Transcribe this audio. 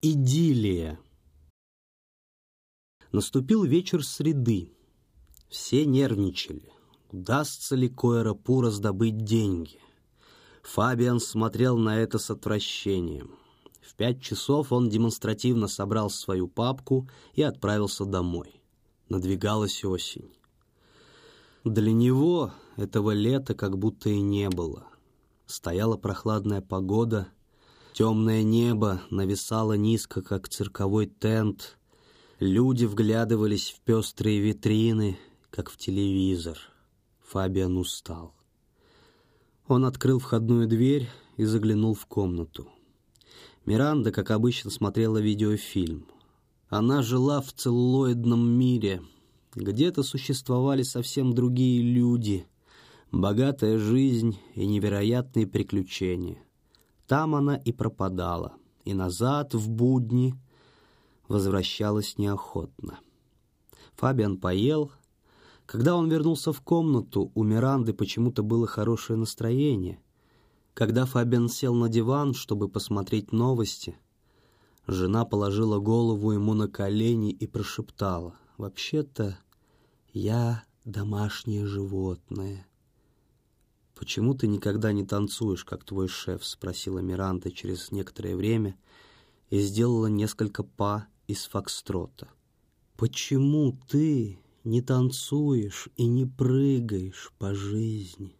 Идиллия. Наступил вечер среды. Все нервничали. Удастся ли Койрапу раздобыть деньги? Фабиан смотрел на это с отвращением. В пять часов он демонстративно собрал свою папку и отправился домой. Надвигалась осень. Для него этого лета как будто и не было. Стояла прохладная погода — Темное небо нависало низко, как цирковой тент. Люди вглядывались в пестрые витрины, как в телевизор. Фабиан устал. Он открыл входную дверь и заглянул в комнату. Миранда, как обычно, смотрела видеофильм. Она жила в целлоидном мире. Где-то существовали совсем другие люди, богатая жизнь и невероятные приключения. Там она и пропадала, и назад в будни возвращалась неохотно. Фабиан поел. Когда он вернулся в комнату, у Миранды почему-то было хорошее настроение. Когда Фабиан сел на диван, чтобы посмотреть новости, жена положила голову ему на колени и прошептала, «Вообще-то я домашнее животное». «Почему ты никогда не танцуешь, как твой шеф?» — спросила Миранда через некоторое время и сделала несколько па из фокстрота. «Почему ты не танцуешь и не прыгаешь по жизни?»